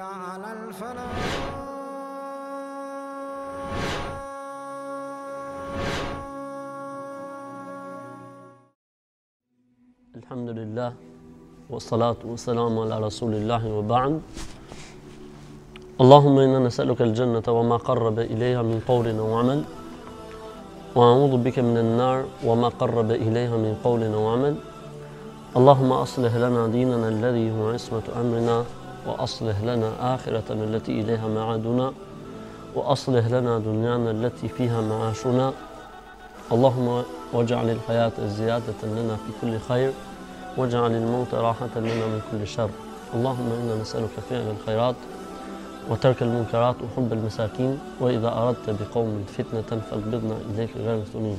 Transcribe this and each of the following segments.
على الفلاح الحمد لله والصلاة والسلام على رسول الله وبعد اللهم إنا نسألك الجنة وما قرب إليها من قول وعمل وأعوذ بك من النار وما قرب إليها من قول وعمل اللهم أصلح لنا ديننا الذي هو عصمة أمرنا وأصلح لنا آخرتنا التي إليها معادنا وأصلح لنا دنيانا التي فيها معاشنا اللهم واجعل الحياة زيادة لنا في كل خير واجعل الموت راحة لنا من كل شر اللهم إنا نسألك فعل الخيرات وترك المنكرات وحب المساكين وإذا أردت بقوم فتنة فاقبضنا إليك غير مفتونين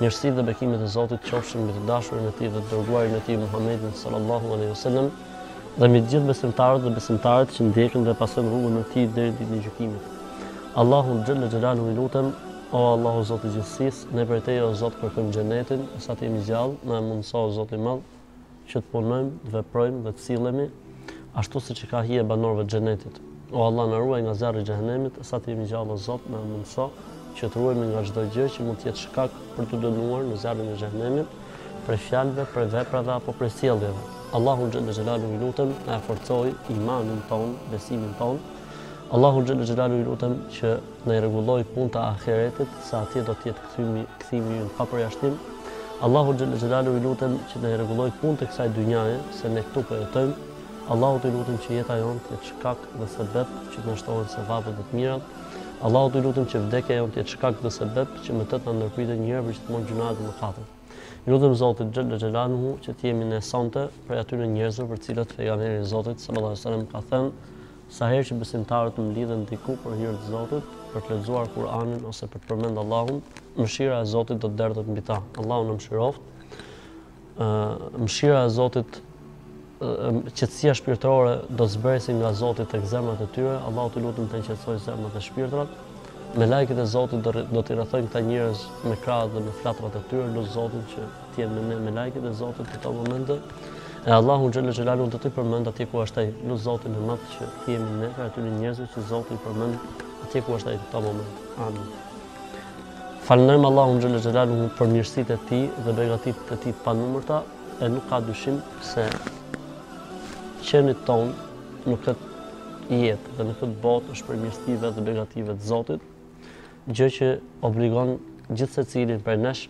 Mirësitë dhe bekimet e Zotit qofshin mbi të dashurin e Tij dhe të dërguarin e Tij Muhammedin sallallahu alejhi ve sellem dhe mbi të gjithë besimtarët dhe besimtaret që ndjekin dhe pasojnë rrugën e Tij deri ditën e gjykimit. Allahun xhelle xhelalu i lutem, o Allah o Zot i gjithësisë, ne prej Teje o Zot kërkojmë xhenetin, sa të jemi gjallë, na e mundëso o Zot i madh. që të punojmë, të veprojmë dhe të sillemi ashtu siç i ka hije banorëve të xhenetit. O Allah na ruaj nga zjarri i xhehenemit, sa të jemi gjallë o Zot, na mundëso që të ruhemi nga çdo gjë që mund të jetë shkak për t'u dënuar në zjarrin e xhehenemit, prej fjalëve, prej veprave apo prej sjelljeve. Allahun xhelle xhelalu i lutem na e forcojë imanin tonë, besimin tonë. Allahun xhelle xhelalu i lutem që Na i rregullojë punët e ahiretit, se atje do të jetë kthimi, kthimi ynë pa përjashtim. Allahun xhel xhelalu i lutem që na i rregullojë punët e kësaj dynjaje, se ne këtu po jetojmë. Allahu të lutem që jeta jonë të jetë shkak dhe sebeb që të na shtohen sevapet dhe të mirat. Allahu të lutem që vdekja jonë të jetë shkak dhe sebeb që me të të na ndërpritet një herë përgjithmonë gjynahet dhe mëkatet. I lutem Zotit xhel xhelalu që të jemi ne sonte prej atyre njerëzve për të cilët pejgamberi i Zotit sallallahu alajhi wasallam ka thënë Sa herë që besimtarët mblidhen diku për hir të Zotit, për të lexuar Kur'anin ose për ta përmend Allahun, mëshira e Zotit do të derdhet mbi ta. Allahu na mëshiroftë. Ë mëshira e Zotit qetësia shpirtërore do të zbresë nga Zoti tek zemrat e tyre. Allahu të lutem të na qetësojë zemrat e shpirtrat. Melajket e Zotit do t'i rrethojnë këta njerëz me krahët dhe me flatrat e tyre, lus Zotin që Të jenë me ne melajket e Zotit në këtë moment. E Allahu xhelle xhelalu do t'i përmend atje ku është ai. Lus Zotin e madh që të jemi ne prej atyre njerëzve që Zoti i përmend atje ku është ai në këto momente. Amin. Falënderojmë Allahun xhelle xhelalu për mirësitë e tij dhe begatitë e tij të panumërta, e nuk ka dyshim se qenia jonë në këtë jetë dhe në këtë botë është prej mirësive dhe begative të Zotit, gjë që obligon gjithsecilin prej nesh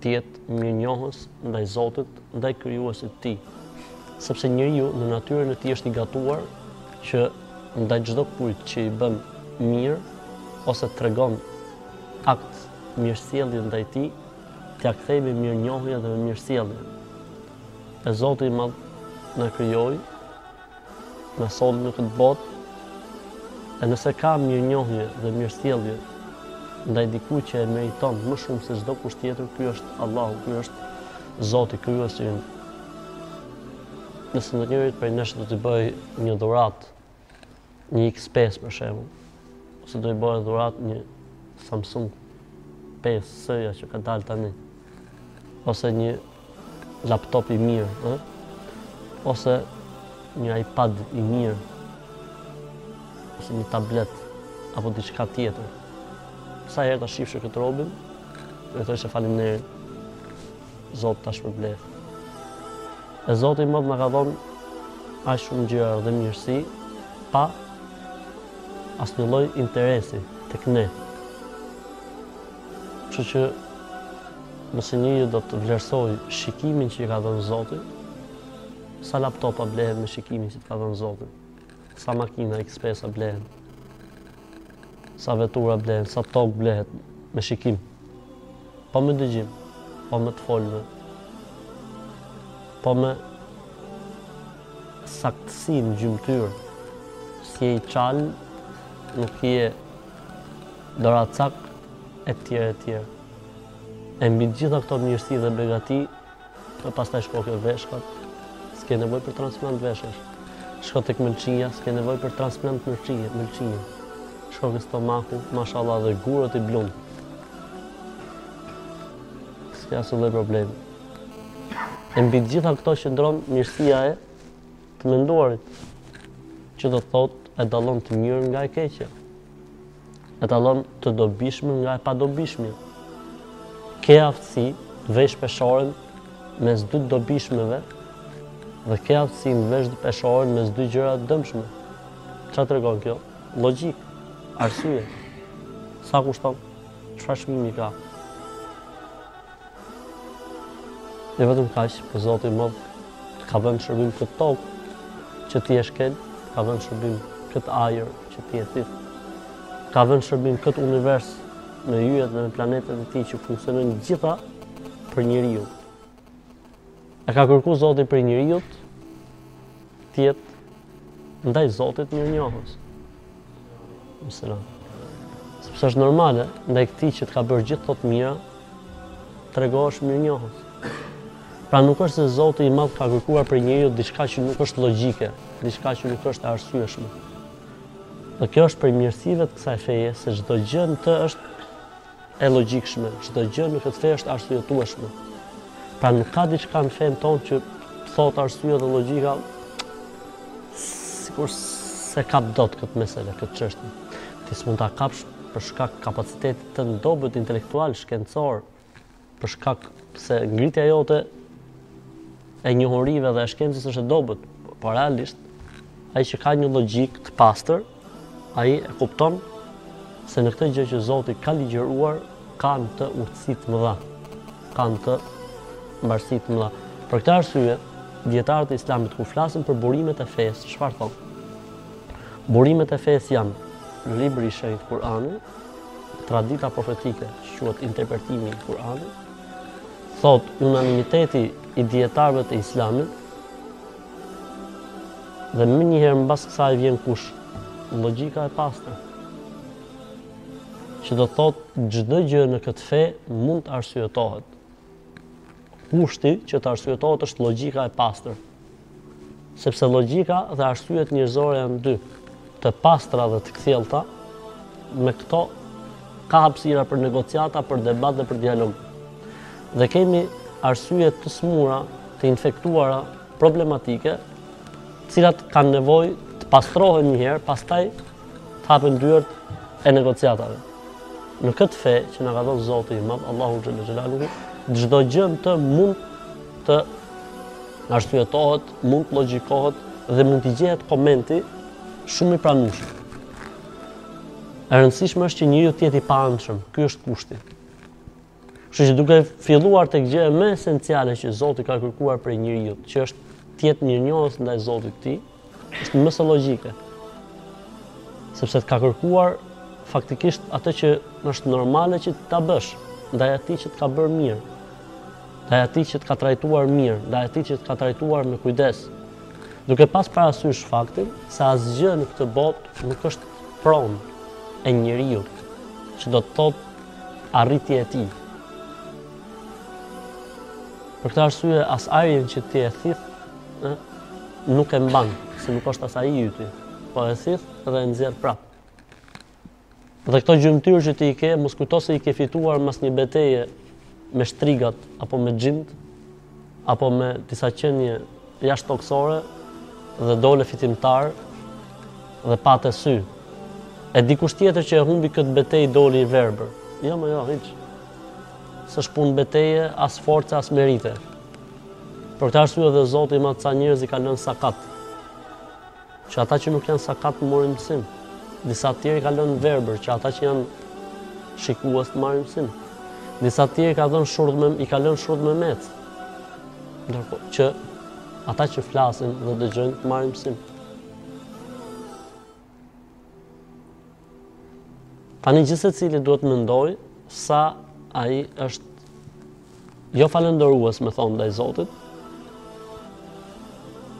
të jetë mirënjohës ndaj Zotit, ndaj Krijuesit të tij, sepse njeriu në natyrën e tij është i gatuar që ndaj çdo kujt që i bën mirë ose tregon akt mirësjellje ndaj tij, t'ia kthejë me mirënjohje dhe me mirësjellje. E Zoti i Madh na krijoi Na solli në këtë botë, e nëse ka mirënjohje dhe mirësjellje, ndaj dikujt që e meriton më shumë se çdokush tjetër, ky është Allahu, ky është Zoti krijuesi. Nëse ndonjërit prej nesh do t'i bëjë një dhuratë Një X pesë për shembull, ose do i bëje dhuratë një Samsung 5 S-ja që ka dalë tani, ose një laptop i mirë, ë? ose një iPad i mirë, ose një tablet, apo diçka tjetër. Sa herë ta shifshe këtë robin, do i thoshe falemin Zoti ta shpërbleftë. E Zoti i Madh na ka dhënë aq shumë gjëra dhe mirësi pa asnjë lloj interesi tek ne. Kështu që nëse njeriu do të vlerësojë shikimin që i ka dhënë Zoti, sa laptopa blehen me shikimin që të ka dhënë Zoti? Sa makina X pesa blehen? Sa vetura blehen? Sa tokë blehet? Me shikim. Po me dëgjim. Po me të folme. Po me saktësi në gjymtyrë. S'je i çalë, nuk je doracak, e tjere, e tjere. E mbi të gjitha këto mirësi dhe begati, E pastaj shko ke veshkat, s'ke nevojë për transplant veshkash. Shko tek mëlçia, s'ke nevojë për transplant mëlçie. Shko ke stomaku, mashallah dhe gurët i bluan. S'ke asnjë lloj problemi. E mbi të gjitha këto qëndron mirësia e të menduarit, që do thotë e dallon të mirën nga e keqja. E dallon të dobishmën nga e padobishmja. Ke aftësi të vesh në peshore mes dy të dobishmeve dhe ke aftësi të vesh në peshore mes dy gjërave të dëmshme. Ça tregon kjo? Logjikë, arsye. Sa kushton? Çfarë çmimi ka? Jo vetëm kaq, po Zoti i Madh ka vënë në shërbim këtë tokë që ti e shkel, ka vënë në shërbim këtë ajër që ti e thith. Ka vënë në shërbim këtë univers me yjet dhe me planetet e tij që funksionojnë të gjitha për njeriu. E ka kërku Zoti prej njeriut të jetë ndaj Zotit mirënjohës. Sepse është normale ndaj atij që të ka bërë gjithë ato të mira, të tregohesh mirënjohës. Pra nuk është se Zoti i Madh ka kërkuar prej njeriut diçka që nuk është logjike, diçka që nuk është e arsyeshme. Dhe kjo është prej mirësive të kësaj feje se çdo gjë në të është E logjikshme, çdo gjë në këtë fe është e arsyetueshme. Pra nuk ka diçka në fenë tonë që thotë arsyeja dhe logjika sikur s'e kap dot këtë mesele, këtë çështje. Ti s'mund ta kapsh për shkak të kapacitetit tënd të dobët intelektual, shkencor, për shkak se ngritja jote e njohurive dhe e shkencës është e dobët, po realisht ai që ka një logjikë të pastër, ai e kupton se në këtë gjë që Zoti ka ligjëruar kanë të urtësi të mëdha, kanë të mbarësi të mëdha. Për këtë arsye, dijetarët e Islamit kur flasin për burimet e fesë, çfarë thonë? Burimet e fesë janë libri i shenjtë Kur'ani, Tradita profetike, që quhet interpretimi i Kur'anit, thotë unanimiteti i dijetarëve të Islamit dhe menjëherë mbas kësaj vjen kush logjika e pastër që do thotë çdo gjë në këtë fe mund të arsyetohet Kushti që të arsyetohet është logjika e pastër. Sepse logjika dhe arsyet njerëzore janë dy, të pastra dhe të kthjellta, me këto ka hapësira për negociata, për debat dhe për dialog. Dhe kemi arsye të smura, të infektuara, problematike, të cilat kanë nevojë të pastrohen një herë, pastaj Të hapen dyert e negociatave. Në këtë fe që na ka dhënë Zoti i Madh, Allahu xhele xhelaluhu, çdo gjë mund të arsyetohet, mund të logjikohet dhe mund t'i gjehet komenti shumë i pranueshëm. E rëndësishme është që njeriu të jetë i paanshëm. Ky është kushti. Kështu që duke filluar tek gjëja më esenciale që Zoti ka kërkuar prej njeriut, që është të jetë mirënjohës ndaj Zotit të tij, është më se logjike. Sepse të ka kërkuar faktikisht atë që është normale që ta bësh, ndaj atij që të ka bërë mirë, ndaj atij që të ka trajtuar mirë, ndaj atij që të ka trajtuar me kujdes. Duke pas parasysh faktin se asgjë në këtë botë nuk është pronë e njeriut, që do të thotë arritje e tij. Për këtë arsye as ajrin që ti e thith, ë, nuk e mban, se nuk është as ai i yti. Po e thith dhe e nxjerr prap. Dhe këto gjymtyrë që ti i ke, mos kujto se i ke fituar mas një beteje me shtrigat apo me xhindët, apo me disa qenie jashtëtokësore dhe dole fitimtar dhe pate sy. E dikush tjetër që e humbi këtë betejë doli i verbër. Jo mo jo, hiç. S'është punë beteje, as force, as merite. Për këtë arsye edhe Zoti i madh ca njerëz i ka lënë sakat. Që ata që nuk janë sakat të marrin mësim. Disa të tjerë i ka lënë të verbër, që ata që janë shikues të marrin mësim. Disa të tjerë i ka dhënë shurdh me i ka lënë shurdhmemecë. Ndërkohë që ata që flasin dhe dëgjojnë të marrin mësim. Tani gjithsecili duhet të mendojë sa ai është jo falënderues me thonë ndaj Zotit,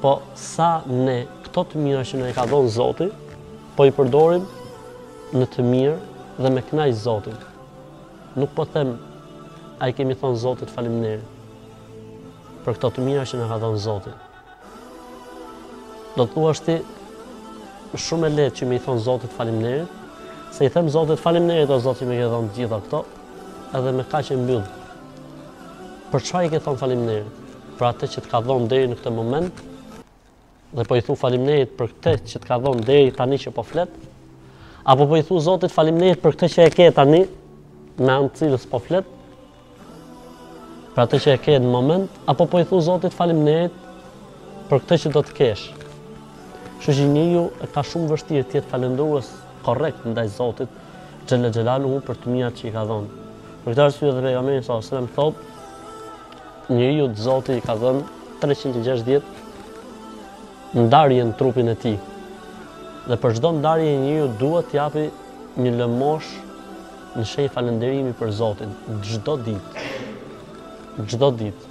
po sa ne këto të mira që na i ka dhënë Zoti, po i përdorim në të mirë dhe me kënaqë Zotin. Nuk po them a i kemi thënë Zotit faleminderit për këto të mira që na ka dhënë Zoti. Do të thuash ti shumë e lehtë me i thon Zotit faleminderit, se i them Zotit faleminderit o Zot që më ke dhënë të gjitha këto, edhe me kaq e mbyll. Për çfarë i ke thon faleminderit? Për atë që të ka dhënë deri në këtë moment, dhe po i thu falimnerit për këtë që të ka dhonë deri tani që po flet, apo po i thu Zotit falimnerit për këtë që e ke tani, me anë të cilës po flet, Për atë që e ke në moment, apo po i thu Zotit faleminderit për këto që do të kesh. Kështu që njeriu e ka shumë të vështirë të jetë falendërues korrekt ndaj Zotit Xhelle Xhelaluhu për të mirat që i ka dhënë. Për këtë arsye dhe pejgamberi sa selam thotë, njeriut Zoti i ka dhënë 360 ndarje në trupin e tij. Dhe për çdo ndarje njeriu duhet të japi një lëmoshë Në shenjë falënderimi për Zotin, çdo ditë. Çdo ditë.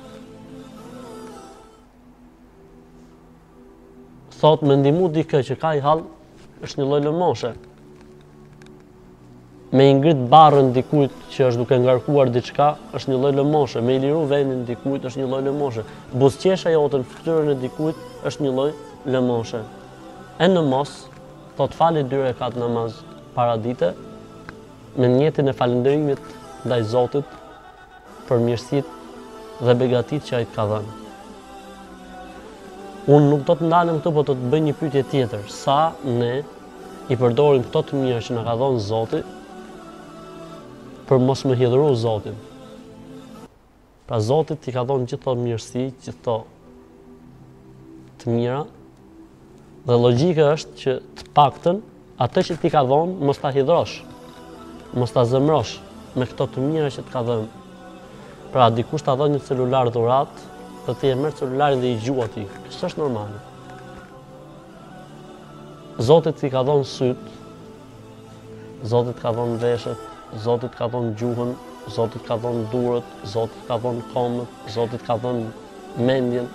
Thotë me ndihmu dikë që ka i hall, është një lloj lëmoshe. Me i ngrit barrën dikujt që është duke ngarkuar diçka, është një lloj lëmoshe. Me i liru vendin dikujt, është një lloj lëmoshe. Buzëqeshja jote në fytyrën e dikujt, është një lloj lëmoshe. E në mos, Thotë fali dy rekate namaz paradite me nijetin e falënderimit ndaj Zotit për mirësitë dhe begatitë që ai të ka dhënë. Unë nuk do të ndalem këtu, po do të bëj një pyetje tjetër. Sa ne i përdorim këto të mira që na ka dhënë Zoti për mos me hidhëru Zotin? Pra Zoti t'i ka dhënë gjithë këto mirësi, gjithë këto të mira. Dhe logjika është që të paktën atë që t'i ka dhënë mos ta hidhërosh. Mos ta zemërosh me këto të mira që të ka dhënë. Pra dikush të ka dhënë një celular dhuratë, dhe ti e merr celularin dhe i gjuan atij. S'është normale. Zoti t'i ka dhënë sytë, Zoti të ka dhënë veshët, Zoti të ka dhënë gjuhën, Zoti të ka dhënë durët, Zoti të ka dhënë komët, Zoti të ka dhënë mendjen,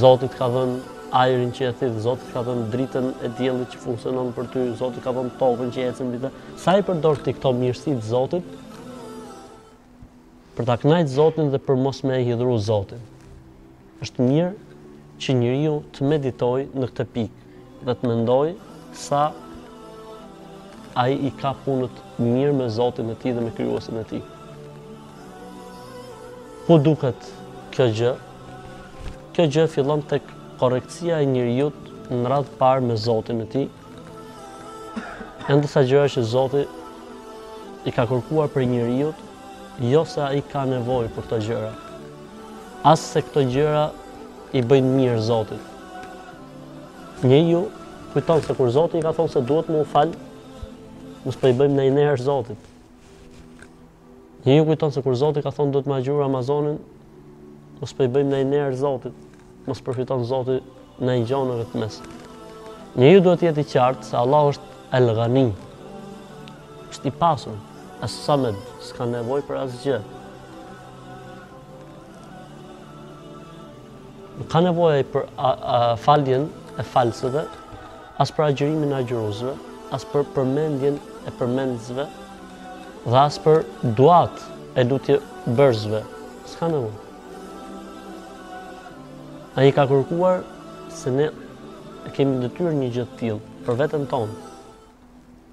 Zoti të ka dhënë ajrin që e thith, Zoti të ka dhënë dritën e diellit që funksionon për ty, Zoti të ka dhënë tokën që ecën mbi të. Sa i përdor ti këto mirësi të Zotit, për ta kënaqë Zotin dhe për mos me e hidhru Zotin. Është mirë që njeriu të meditojë në këtë pikë dhe të mendojë sa ai i ka punët mirë me Zotin e tij dhe me krijuesin e tij. Ku duket kjo gjë? Kjo gjë fillon tek korrektësia e njeriut në radhë të parë me Zotin e tij, Janë disa gjëra që Zoti i ka kërkuar prej njeriut, jo se ai ka nevojë për këto gjëra. As se këto gjëra i bëjnë mirë Zotit. Njeriu kujton se kur Zoti i ka thonë se duhet me u fal, mos po i bëjmë naj nder Zotit. Njeriu kujton se kur Zoti ka thonë duhet me agjëru Ramazanin, mos po i bëjmë naj nder Zotit, mos përfiton Zoti naj gjo në këtë mes. Njeriu duhet të jetë i qartë se Allahu është El Ghani, është i pasur, Es Samed, s'ka nevojë për asgjë. Nuk ka nevojë për a, a, faljen e falësve, as për agjërimin e agjëruesve, as për përmendjen e përmendësve dhe as për duatë e lutjebërësve. S'ka nevojë. Ai i ka kërkuar se ne e kemi detyrë një gjë të tillë për veten tonë.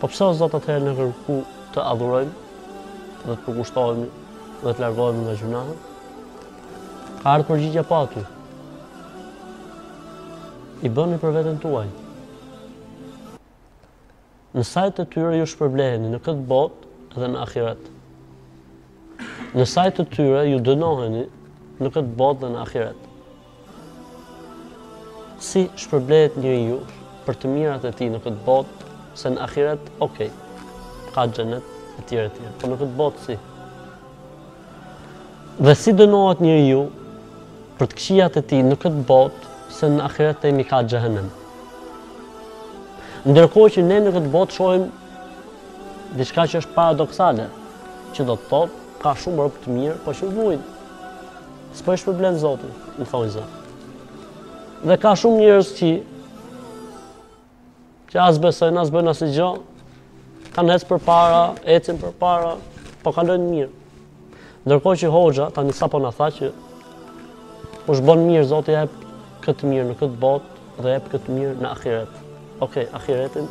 Po pse o Zot atëherë na kërkon të adhurojmë dhe të përkushtohemi dhe të largohemi nga gjynahet? Ka ardhë përgjigjja po aty. I bëni për veten tuaj. Në sajë të tyre ju shpërbleheni në këtë botë dhe në ahiret. Në sajë të tyre ju dënoheni në këtë botë dhe në ahiret. Si shpërblehet njeriu për të mirat e tij në këtë botë, se në ahiret, ok, ka xhenet e tjera e tjera, po në këtë botë si. Dhe si dënohet njeriu për të këqijat e tij në këtë botë, se në ahiret e dimë ka xhehenem. Ndërkohë që ne në këtë botë shohim diçka që është paradoksale, që do të thotë ka shumë rob të mirë, po që vujnë. S'po i shpërblen Zoti në thonjza. Dhe ka shumë njerëz që që as besojnë, as bëjnë asigjo, kanë hecë përpara, ecin përpara, po kalojnë mirë. Ndërkohë që hoxha, tani sapo na tha që, kush bon mirë, Zoti i ep të mirë në këtë botë, dhe? ebë këtë mirë në akiret. Oke, okay, akiretin,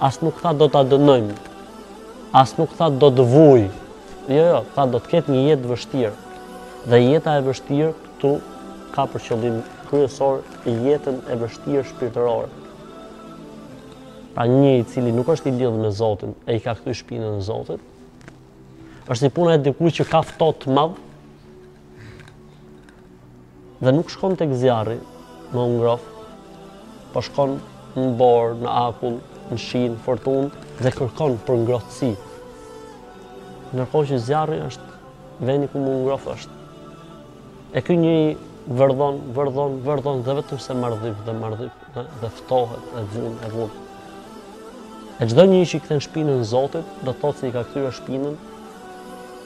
As nuk tha do ta dënojmë. As nuk tha do të vujë. Jo, jo, tha do të ketë një jetë të vështirë. Dhe jeta e vështirë këtu ka për qëllim kryesor jetën e vështirë shpirtërore. Pra një i cili nuk është i lidhë me Zotin, e i ka kthy shpinën Zotit, është si puna e dikujt që ka ftohtë të madh, Dhe nuk shkon tek zjarri me u ngrof, po shkon në borë, në akull, në shi, në furtunë dhe kërkon për ngrohtësi. Ndërkohë që zjarri është veni ku me u ngrof është. E ky njeri vërdhon, vërdhon, vërdhon dhe vetëm se mërdhif dhe mërdhif. dhe ftohet e vun e vun. E çdo njeri që i kthen shpinën Zotit, do të thotë se i ka kthyer shpinën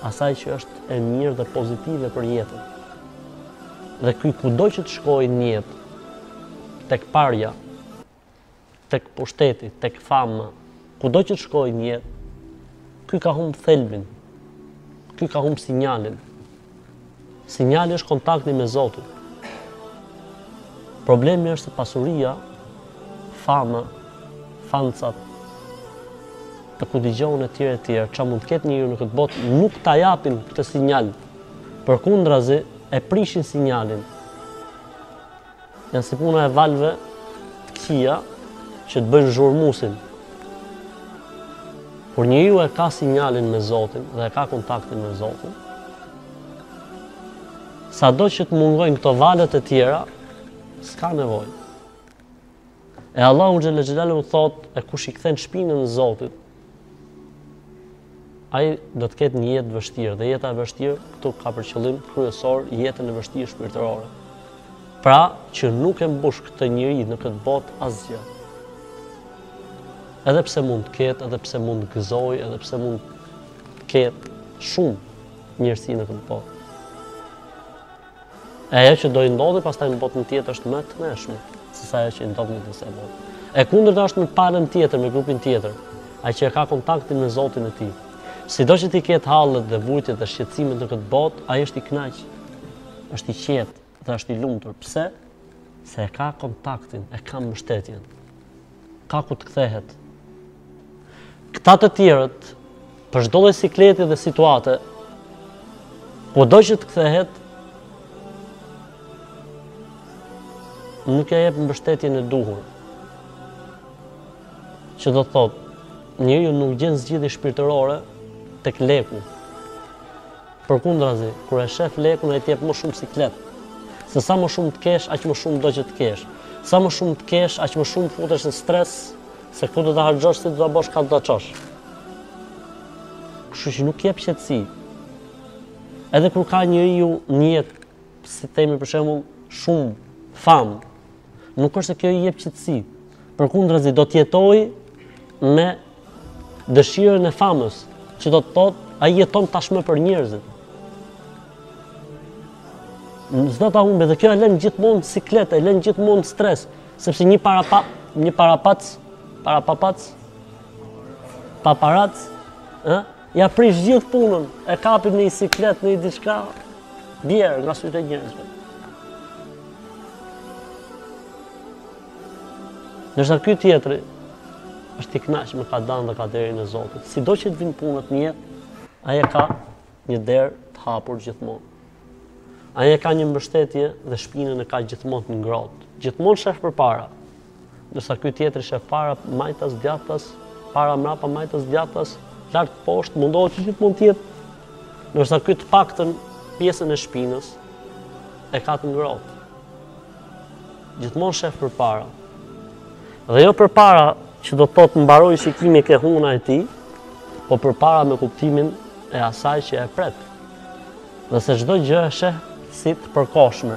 asaj që është e mirë dhe pozitive për jetën. Dhe ky kudo që të shkojë në jetë, tek parja, tek pushteti, tek fama, Kudo që të shkojë në jetë, ky ka humb thelbin, ky ka humb sinjalin. Sinjali është kontakti me Zotin. Problemi është se pasuria, fama, fansat, ku dëgjohen e tjerë e tjerë, që mund të ketë njeriu në këtë botë, nuk ta japin këtë sinjal, përkundrazi e prishin sinjalin. Janë si puna e valëve të këqija që të bëjnë zhurmusin. Por njeriu e ka sinjalin me Zotin dhe e ka kontaktin me Zotin. Sado që të mungojnë këto valët e tjera, s'ka nevojë. E Allahu xhelle xhelaluhu thotë, e kush i kthen shpinën Zotit, ai do të ketë një jetë të vështirë dhe jeta e vështirë këtu ka për qëllim kryesor jetën e vështirë shpirtërore. Pra, që nuk e mbush këtë njeri në këtë botë asgjë. Edhe pse mund të ketë, edhe pse mund të gëzojë, edhe pse mund të ketë shumë njerëz në këtë botë. E ajo që do i ndodhi pastaj në botën tjetër është më e tmerrshme sesa ajo që i ndodh në këtë botë. E kundërta është me palën tjetër, me grupin tjetër, ai që e ka kontaktin me Zotin e tij. Sido që t'i ketë hallet dhe vujtjet dhe shqetësimet në këtë botë, ai është i kënaq. Është i qetë dhe është i lumtur. Pse? Se e ka kontaktin, e ka mbështetjen. Ka ku të kthehet. Këta të tjerët, për çdo lloj sikleti dhe situate, kudo që të kthehet, nuk ia jep mbështetjen e duhur. Që do të thotë, njeriu nuk gjen zgjidhje shpirtërore tek leku. Përkundrazi, kur e shef lekun ai të jep mo shumë siklet. Se sa mo shumë të kesh, aq mo shumë do që të kesh. Sa mo shumë të kesh, aq mo shumë futesh në stres, se ku do ta harxhosh, si do ta bosh, ka do ta çosh. Kështu që nuk jep qetësi. Edhe kur ka njeriu në jetë, si themi për shembull, shumë famë, nuk është se kjo i jep qetësi. Përkundrazi do të jetojë me dëshirën e famës, që do të thotë ai jeton tashmë për njerëzit. S'do ta humbe dhe kjo e lën gjithmonë n'siklet, e lën gjithmonë n'stres, sepse një para pa, një para pac, para papac, paparac, ë? Ia prish gjithë punën, e kapin në naj siklet, naj diçka, bjer nga sytë e njerëzve. Ndërsa ky tjetri, është i knaq me kadanë dhe kaderin e Zotit. Sido që të vinë punët n'jetë, ai e ka një derë të hapur gjithmonë. Ai e ka një mbështetje dhe shpinën e ka gjithmonë të ngrohtë. Gjithmonë shef përpara. Ndërsa ky tjetri shef para majtas djathtas, para mrapa majtas djathtas, lart poshtë mundohet që gjithmonë të jetë. Ndërsa ky të paktën pjesën e shpinës e ka të ngrohtë. Gjithmonë shef përpara. Dhe jo përpara që do të thotë mbaroi shikimi ke huna e tij, po përpara me kuptimin e asaj që e pret. Dhe se çdo gjë e sheh si të përkohshme.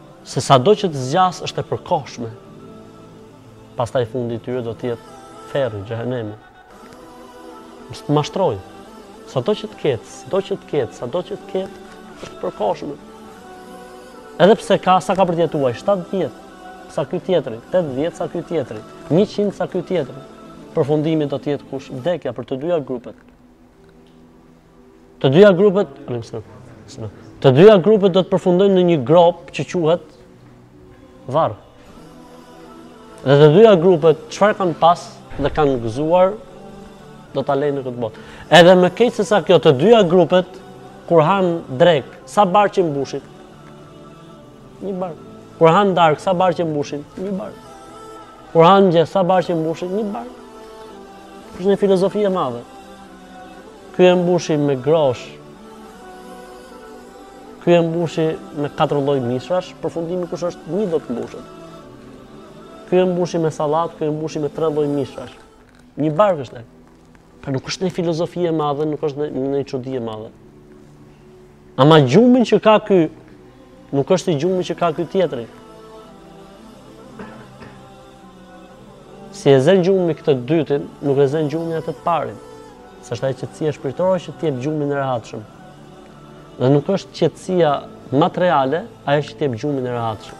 Se sado që të zgjasë është e përkohshme. Pastaj fundi i tyre do të jetë ferri, xhehenemi. Mos të mashtrojë. Sado që të ketë, sado që të ketë, sado që të ketë, është e përkohshme. Edhe pse ka sa ka për të jetuar 70 vjet, sa ky tjetri, 80 vjet sa ky tjetri, 100 sa ky tjetri. Përfundimi do të jetë kush vdekja për të dyja grupet. Të dyja grupet, të dyja grupet do të përfundojnë në një gropë që quhet varr. Dhe të dyja grupet çfarë kanë pas dhe kanë gëzuar do ta lejnë në këtë botë. Edhe më keq se sa kjo, të dyja grupet kur hanë drekë, sa barqe mbushin? Një bark. Kur hanë darkë, sa barqe mbushin? Një bark. Kur hanë gjë, sa barqe mbushin? Një bark. Është një filozofi e madhe. Ky e mbushi me groshë. Ky e mbushi me katër lloj mishrash, përfundimi kush është një do të mbushet. Ky e mbushi me sallatë, ky e mbushi me tre lloj mishrash. Një bark është ai. Pra nuk është nonjë filozofi e madhe, nuk është ndonjë çudi e madhe. Ama gjumin që ka ky, nuk është gjumi që ka ky tjetri. Si e zë gjumi këtë dytin, nuk e zë gjumi atë të parin. Se është ajo qëtësia shpirtërore që të jep gjumin e rehatshëm. Dhe nuk është qëtësia materiale, ajo që të jep gjumin e rehatshëm.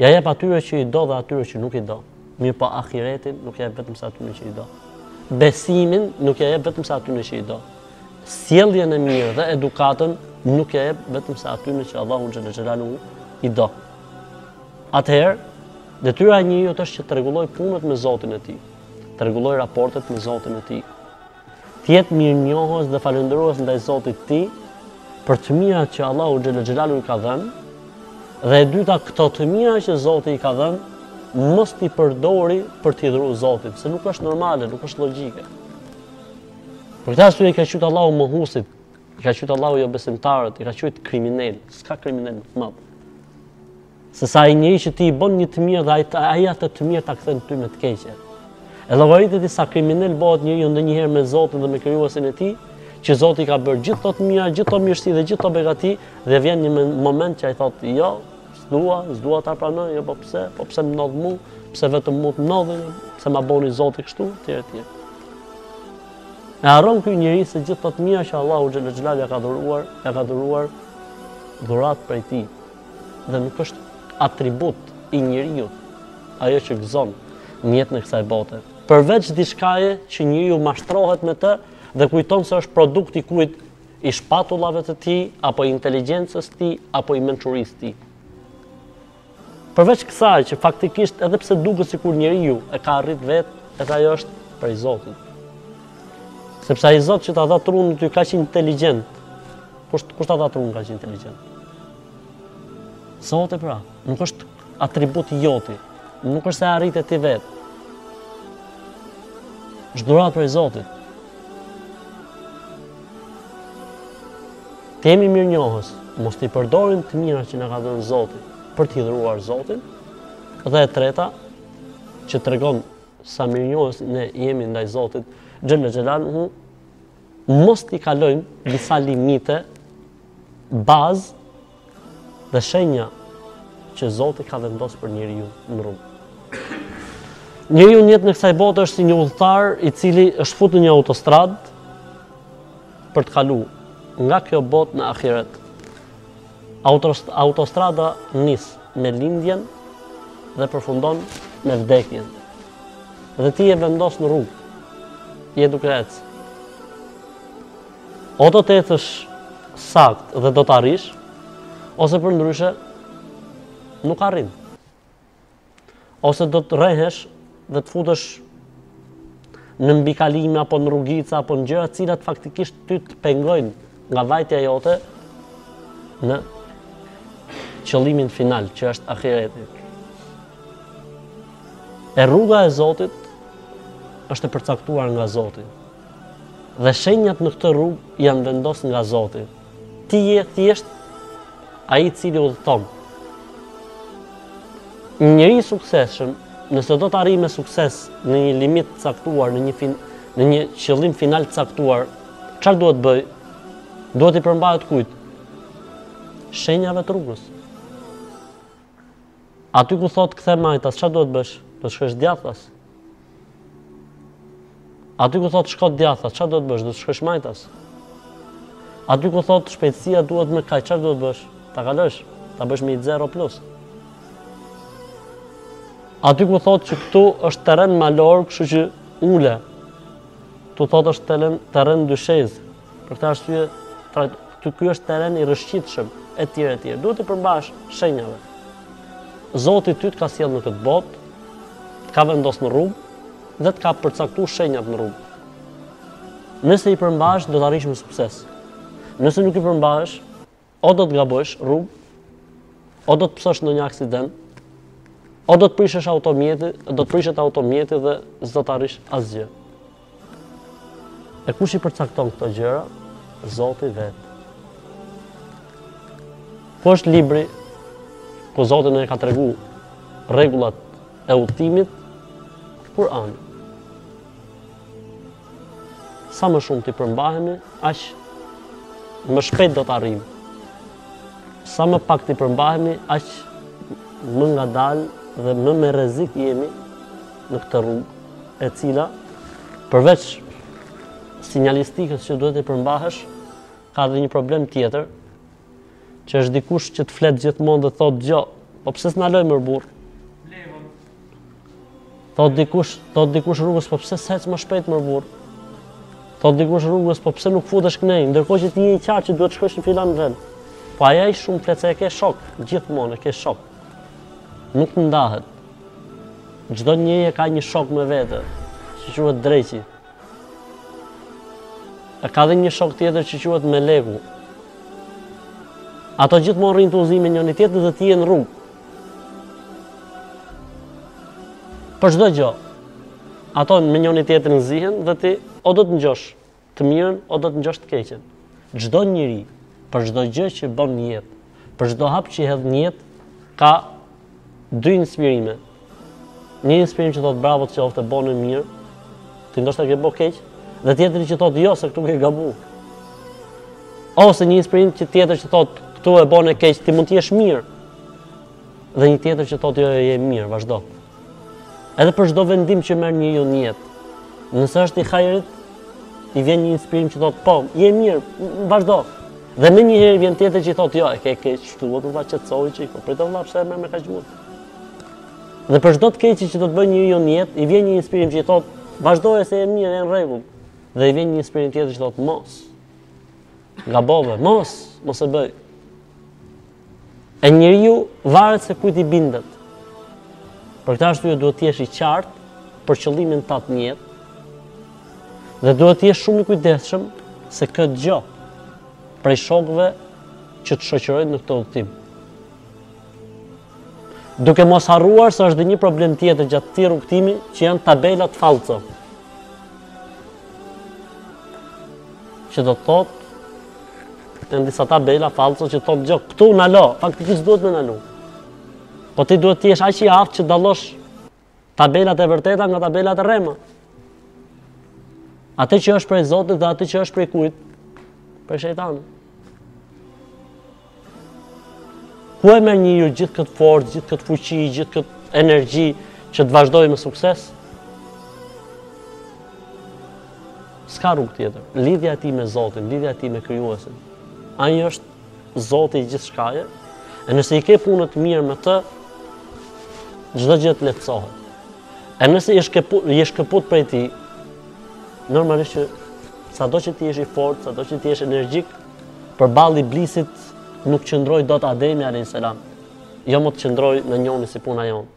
Ia jep atyre që i do dhe atyre që nuk i do. Mirëpo ahiretin nuk ia jep vetëm se atyre që i do. Besimin nuk ia jep vetëm se atyre që i do. Sjelljen e mirë dhe edukatën nuk ia jep vetëm se atyre që Allahu xhel-le xhelaluhu i do. Atëherë, detyra e njeriut është që të rregullojë punët me Zotin e tij, të rregullojë raportet me Zotin e tij. Të jetë mirënjohës dhe falënderues ndaj Zotit të tij për të mirat që Allahu xhel-le xhelaluhu i ka dhënë. Dhe e dyta, këto të mira që Zoti i ka dhënë, mos t'i përdori për të hidhëru Zotin, se nuk është normale, nuk është logjike. Për këtë arsye i ka qujt Allahu mohuesit, i ka qujt Allahu jobesimtarët, i ka qujt kriminelë, s'ka kriminel më të madh. Se sa ai njeri që ti i bën një të mirë dhe ai atë të mirë ta kthen ty me të keqe. E llogarit ti sa kriminel bëhet njeriu ndonjëherë me Zotin dhe me krijuesin e tij, që Zoti i ka bërë gjithë ato të mira, gjithë ato mirësi dhe gjithë ato begati dhe vjen një moment që ai thotë, "Jo, s'dua, s'dua ta pranoj, jo po pse, po pse më ndodh mua, pse vetëm mua të ndodhi, pse ma bëri Zoti kështu?" etj etj. E harron ky njeri se gjithë ato të mira që Allahu xhel-le xhelaluhu ia ka dhuruar, ia ka dhuruar dhuratë prej tij. dhe nuk është atribut i njeriut ajo që gëzon në jetën e kësaj bote. Përveç diçkaje që njeriu mashtrohet me të dhe kujton se është produkt i kujt, i shpatullave të tij apo i inteligjencës së tij apo i mençurisë së tij. Përveç kësaj që faktikisht edhe pse duket sikur njeriu e ka arrit vetë, edhe ajo është prej Zotit. Sepse ai Zot që ta dha trunin ty kaq inteligjent, Kush ta dha trunin kaq inteligjent? Zoti pra, nuk është atribut i joti, nuk është se arrite ti vetë. Është dhuratë prej Zotit. Të jemi mirënjohës, mos t'i përdorim të mirat që na ka dhënë Zoti, për të hidhëruar Zotin, dhe e treta, që tregon sa mirënjohës ne jemi ndaj Zotit, xhel-le xhelaluhu, Mos t'i kalojmë disa limite bazë dhe shenja që Zoti ka vendos për njeriun në rrugë. Njeriu në jetën e kësaj bote është si një udhëtar i cili është fut në një autostradë për të kalu nga kjo botë në ahiret. Autostrada nis me lindjen dhe përfundon me vdekjen. Dhe ti e vendos në rrugë. Je duke ecë. O do të ecësh sakt dhe do të arrish, ose përndryshe, nuk arrin. Ose do të rrehesh dhe të futesh në mbikalime apo në rrugica apo në gjëra të cilat faktikisht ty të pengojnë nga vajtja jote në qëllimin final që është ahireti. E rruga e Zotit është e përcaktuar nga Zoti. Dhe shenjat në këtë rrugë janë vendos nga Zoti. Ti je thjesht ai i cili udhëton. Një njeri i suksesshëm, nëse do të arrijë me sukses në një limit të caktuar, në një, fin, në një qëllim final të caktuar, çarë duhet të bëjë? Duhet t'i përmbahet kujt? Shenjave të rrugës. Aty ku thotë kthe majtas ça duhet bësh? Do të shkosh djathtas. Aty ku thotë shko djathtas ça duhet bësh? Do të shkosh majtas. Aty ku thotë shpejtësia duhet me kaq ça duhet bësh? Ta kalosh, ta bësh me 0 plus. Aty ku thotë që këtu është terren malor, kështu që ule. Ktu thotë është terren terren dyshez, Për këtë arsye, trajto ky është terren i rrëshqitshëm etj etj. Duhet t'i përmbahesh shenjave. Zoti ty të ka sjell në këtë botë, të ka vendos në rrugë dhe të ka përcaktuar shenjat në rrugë. Nëse i përmbahesh, do të arrish me sukses. Nëse nuk i përmbahesh, O do të gabosh rrugë, o do të pësosh ndonjë aksident, o do të prishësh automjeti, do të prishet automjeti dhe s'do të arrish asgjë. E kush i përcakton këto gjëra? Zoti vetë. Ku është libri ku Zoti na e ka tregu rregullat e udhëtimit? Kur'ani. Sa më shumë t'i përmbahemi, aq më shpejt do të arrijmë. Sa më pak t'i përmbahemi, aq më ngadalë dhe më me rrezik jemi në këtë rrugë, e cila përveç sinjalistikës që duhet t'i përmbahesh, ka edhe një problem tjetër, që është dikush që të flet gjithmonë dhe të thotë gjo, po pse s'na lojë mër burrë? Thot dikush, thot dikush rrugës, po pse s'ec më shpejt mër burr? Thot dikush rrugës, po pse nuk futesh kënej, ndërkohë që ti je i qartë që duhet të shkosh në filan vend. Po ai shumë flet se e ke shok, gjithmonë e ke shok. Nuk të ndahet. Çdo njeri e ka një shok me vete, që quhet dreqi. E ka dhe një shok tjetër që quhet Meleku. Ato gjithmonë rrinë tu zi me njëri tjetrin dhe ti je në rrugë. Për çdo gjë. Ato me njëri tjetrin zihen dhe ti o do të ngjosh të mirën o do të ngjosh të keqen. Çdo njeri për çdo gjë që bën në jetë, për çdo hap që hedh në jetë, ka dy inspirime. Një inspirim që thotë bravo të qoftë bëne mirë, ti ndoshta ke bë keq, dhe tjetri që thotë jo se këtu ke gabu. Ose një inspirim tjetër që thotë këtu e bëne keq, ti mund të jesh mirë. Dhe një tjetër që thotë jo, jo, je mirë, vazhdo. Edhe për çdo vendim që merr njeriu në jetë, nëse është i hajrit, i vjen një inspirim që thotë, po, je mirë, vazhdo. Dhe menjëherë vjen tjetri që i thotë, jo, e ke keq, çtu do të vazhdoj të çoj çik, po pritet vëlla pse më me kaq shumë. Dhe për çdo të keqi që do të bëjë njeriu në jetë, i vjen një inspirim që i thotë, vazhdoje se je mirë, je në rregull. Dhe i vjen një inspirim tjetër që thotë, mos. Gabove, mos, mos e bëj. E njeriu varet se kujt i bindet. Për këtë arsye duhet të jesh i qartë për qëllimin tat në jetë. Dhe duhet të jesh shumë i kujdesshëm se kë dëgjon prej shokëve që të shoqërojnë në këtë udhëtim. Duke mos harruar se është dhe një problem tjetër gjatë këtij rrugëtimi që janë tabelat fallco. Që do të thotë Janë disa tabela fallco që thotë gjoja, këtu nalo, faktikisht duhet me nalu. Po ti duhet të jesh aq i aftë që t'i dallosh tabelat e vërteta nga tabelat e rrema. Atë që është prej Zotit dhe atë që është prej kujt? Prej shejtanit. Ku e merr njeriu gjithë këtë forcë, gjithë këtë fuqi, gjithë këtë energji që të vazhdojë me sukses? S'ka rrugë tjetër. Lidhja e tij me Zotin, lidhja e tij me Krijuesin. Ai është Zoti i gjithçkaje. E nëse i ke punët mirë me të, çdo gjë të lehtësohet. E nëse i shkëput, je shkëput prej tij, normalisht që sado që të jesh i fortë, sado që të jesh energjik, përballë iblisit nuk qëndroi dot Ademi alayhis salam. Jo më të qëndrojë një njeri si puna jonë.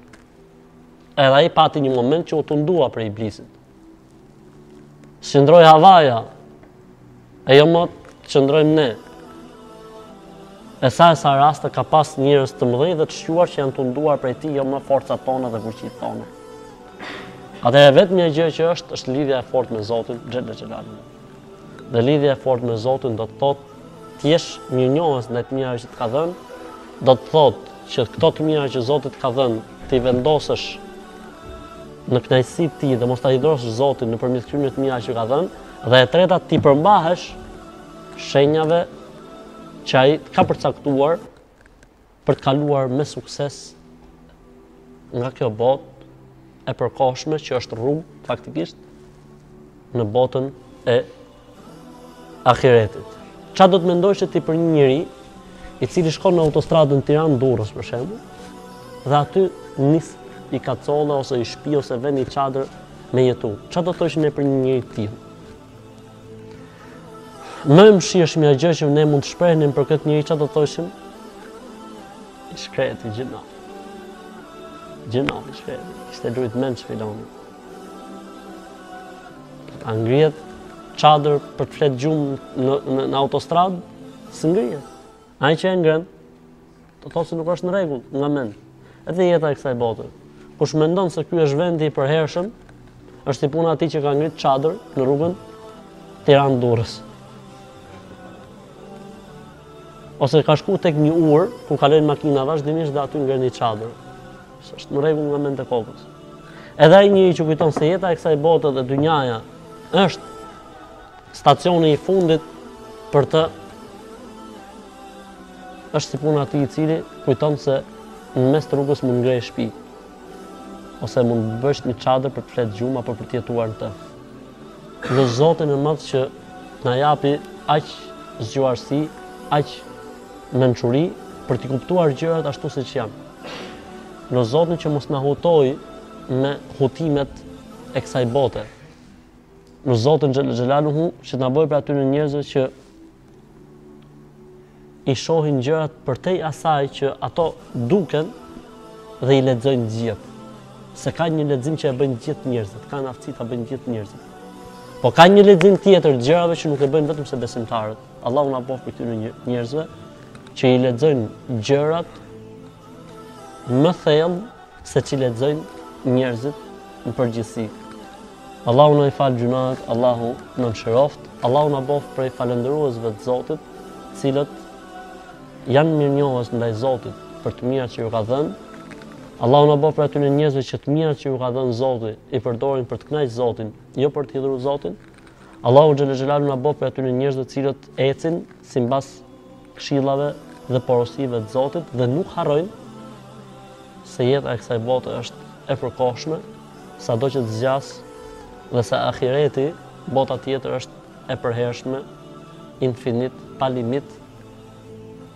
Edhe ai pati një moment që u tundua prej iblisit. Qëndroj havaja, e jo më të qëndrojmë ne. E sa e sa raste ka pas njerëz të mëdhenj dhe të shquar që janë tunduar prej tij jo më forcat tona dhe fuqitë tona. Atëherë vetëm një gjë që është, është lidhja e fortë me Zotin, xhele xhelalu. Dhe lidhja e fortë me Zotin do të thotë të jesh mirënjohës ndaj të mirave që të ka dhënë, do të thotë që këto të mira që Zoti të ka dhënë t'i vendosësh në kënaqësi të tij dhe mos ta hidhërosh Zotin nëpërmjet këtyre të mira që ka dhënë, dhe e treta t'i përmbahesh shenjave që ai të ka përcaktuar Për të kaluar me sukses nga kjo botë e përkohshme që është rrugë faktikisht në botën e ahiretit. Ça do të mendojshe ti për një njeri i cili shkon në autostradën Tiranë Durrës për shembull dhe aty nis një kasolle ose një shpi ose ven një çadër me jetu. Ça do të thojshim ne për një njeri të tillë? Më e mëshirshmja gjë që ne mund të shprehnim për këtë njeri ça do thoshim? I shkreti, gjynah. Gjynah i shkreti. Kishte lujt mendsh filani. A ngrihet çadër për të fjet gjumë në në, në autostradë? S'ngrihet. Ai që e ngren, të thotë se nuk është në rregull nga mend. Edhe jeta e kësaj bote. Kush mendon se ky është vendi i përhershëm, është si puna atij që ka ngrit çadër në rrugën Tiranë Durrës. Ose ka shku tek një urë ku kalojnë makina vazhdimisht dhe aty ngre një çadër. S'është në rregull nga mendt e kokës. Edhe ai njeri që kujton se jeta e kësaj bote dhe dynjaja është Stacioni i fundit për të është si puna atij i cili kujton se në mes të rrugës mund ngrejë shpi ose mund bësh një çadër për të fjetë gjumë apo për të jetuar në të. Lus Zotin e madh që na japi aq zgjuarsi, aq mençuri për t'i kuptuar gjërat ashtu siç janë. Lus Zotin që mos na hutojë me hutimet e kësaj bote. Lus Zotin Xhele Xhelaluhu që të na bëjë prej atyre njerëzve që i shohin gjërat përtej asaj që ato duken dhe i lexojnë gjithë. Se ka një lexim që e bëjnë gjithë njerëzit, kanë aftësi ta bëjnë gjithë njerëzit. Po ka një lexim tjetër gjërave që nuk e bëjnë vetëm se besimtarët. Allahu na bëftë prej atyre njerëzve që i lexojnë gjërat më thellë Se ç'i lexojnë njerëzit në përgjithësi. Allahu na i faltë gjynahet, Allahu na mëshiroftë, Allahu na boftë prej falënderuesve të Zotit, të cilët janë mirënjohës ndaj Zotit për të mirat që ju ka dhënë. Allahu na boftë prej atyne njerëzve që të mirat që ju ka dhënë Zoti i përdorin për të kënaqë Zotin, jo për të hidhru Zotin. Allahu xhel-le xhelaluhu na boftë prej atyre njerëzve të cilët ecin simbas këshillave dhe porosive të Zotit dhe nuk harrojnë se jeta e kësaj bote është e përkohshme, sado që të zgjasë dhe se ahireti, bota tjetër është e përhershme, infinit, pa limit,